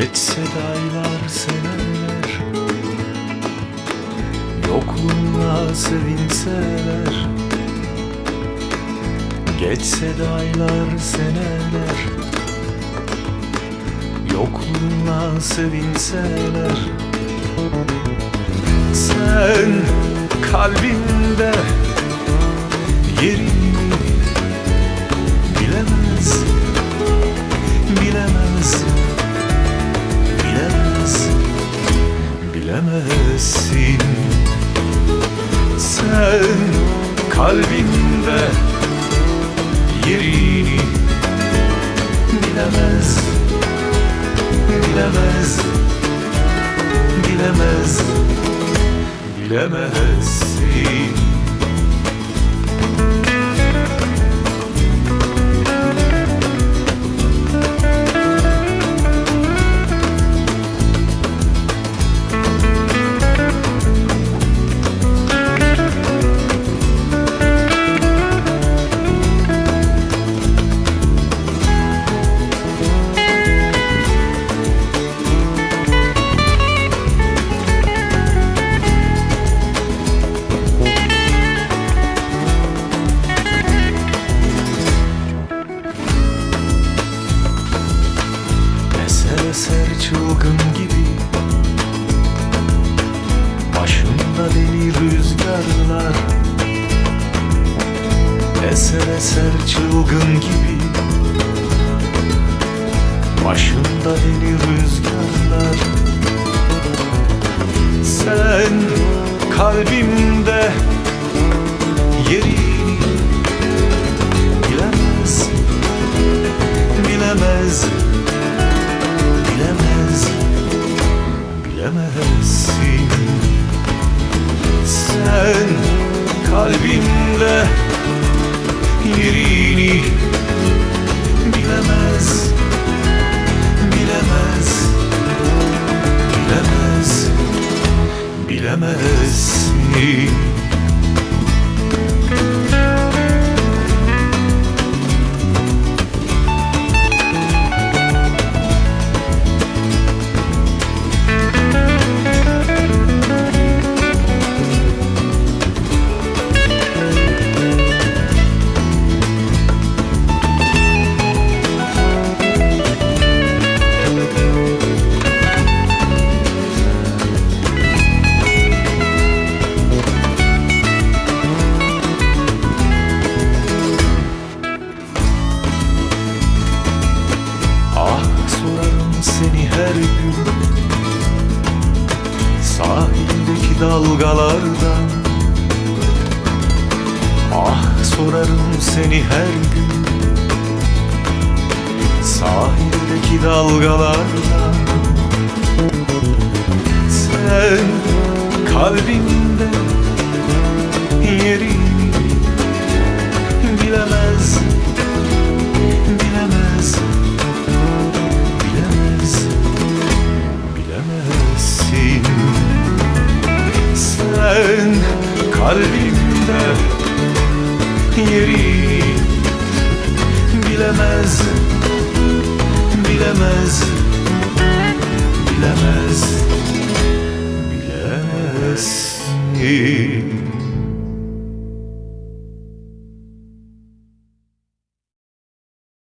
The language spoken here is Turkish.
Geçse de aylar seneler Yokluğuna sevinseler. Geçse de aylar seneler Yokluğuna sevinseler. Sen kalbimde Bilemezsin Sen kalbimde yerini bilemez Bilemez Bilemez Bilemezsin çılgın gibi. Başımda deli rüzgarlar Eser eser çılgın gibi. Başımda deli rüzgarlar. Sen kalbimde yerini bilemez Bilemez bilemezsin Sen kalbimde yerini bilemez, bilemez, bilemez, bilemezsin Sahildeki dalgalardan Ah sorarım seni her gün. Sahildeki dalgalardan Sen kalbimde Sen kalbimde yeri bilemez, bilemez, bilemez, bilemezsin